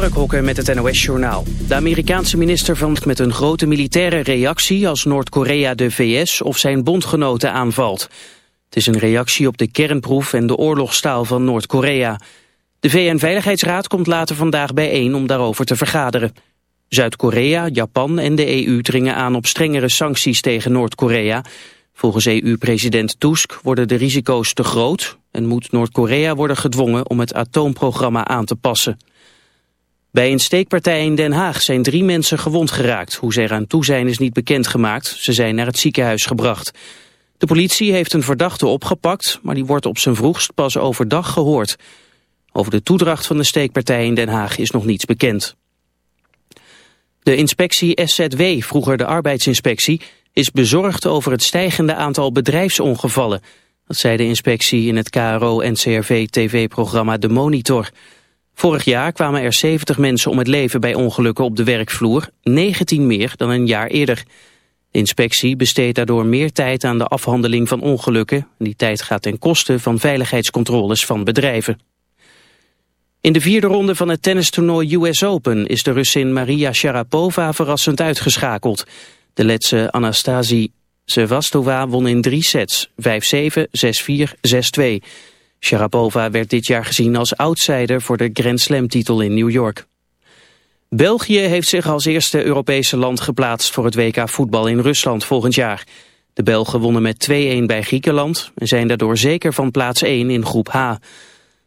Mark Hokker met het NOS-journaal. De Amerikaanse minister van met een grote militaire reactie als Noord-Korea de VS of zijn bondgenoten aanvalt. Het is een reactie op de kernproef en de oorlogstaal van Noord-Korea. De VN-veiligheidsraad komt later vandaag bijeen om daarover te vergaderen. Zuid-Korea, Japan en de EU dringen aan op strengere sancties tegen Noord-Korea. Volgens EU-president Tusk worden de risico's te groot en moet Noord-Korea worden gedwongen om het atoomprogramma aan te passen. Bij een steekpartij in Den Haag zijn drie mensen gewond geraakt. Hoe ze eraan toe zijn is niet bekendgemaakt. Ze zijn naar het ziekenhuis gebracht. De politie heeft een verdachte opgepakt, maar die wordt op zijn vroegst pas overdag gehoord. Over de toedracht van de steekpartij in Den Haag is nog niets bekend. De inspectie SZW, vroeger de arbeidsinspectie, is bezorgd over het stijgende aantal bedrijfsongevallen. Dat zei de inspectie in het KRO-NCRV-tv-programma De Monitor. Vorig jaar kwamen er 70 mensen om het leven bij ongelukken op de werkvloer, 19 meer dan een jaar eerder. De inspectie besteedt daardoor meer tijd aan de afhandeling van ongelukken. Die tijd gaat ten koste van veiligheidscontroles van bedrijven. In de vierde ronde van het tennistoernooi US Open is de Russin Maria Sharapova verrassend uitgeschakeld. De Letse Anastasie Sevastova won in drie sets, 5-7, 6-4, 6-2. Sharapova werd dit jaar gezien als outsider voor de Grand Slam titel in New York. België heeft zich als eerste Europese land geplaatst voor het WK voetbal in Rusland volgend jaar. De Belgen wonnen met 2-1 bij Griekenland en zijn daardoor zeker van plaats 1 in groep H.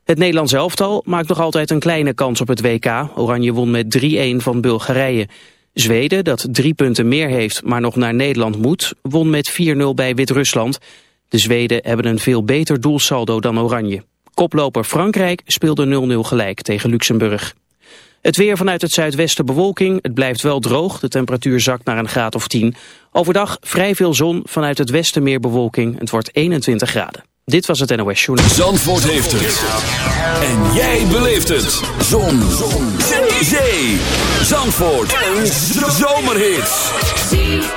Het Nederlands elftal maakt nog altijd een kleine kans op het WK. Oranje won met 3-1 van Bulgarije. Zweden, dat drie punten meer heeft, maar nog naar Nederland moet, won met 4-0 bij Wit-Rusland. De Zweden hebben een veel beter doelsaldo dan Oranje. Koploper Frankrijk speelde 0-0 gelijk tegen Luxemburg. Het weer vanuit het zuidwesten bewolking. Het blijft wel droog. De temperatuur zakt naar een graad of 10. Overdag vrij veel zon. Vanuit het westen meer bewolking. Het wordt 21 graden. Dit was het NOS Journal. Zandvoort heeft het. En jij beleeft het. Zon. zon. Zee. Zandvoort. Een zomerhit.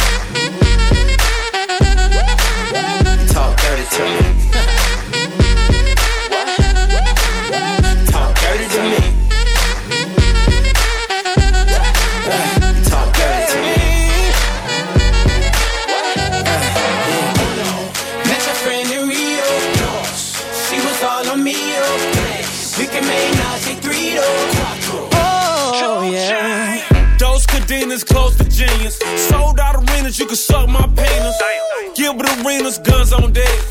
To me. talk dirty to me. Talk dirty to me. Met your friend in Rio. She was all on me. We can make Nazi three Oh, yeah. Those cadenas close to genius. Sold out arenas, you can suck my penis. Gilbert Arenas, guns on deck.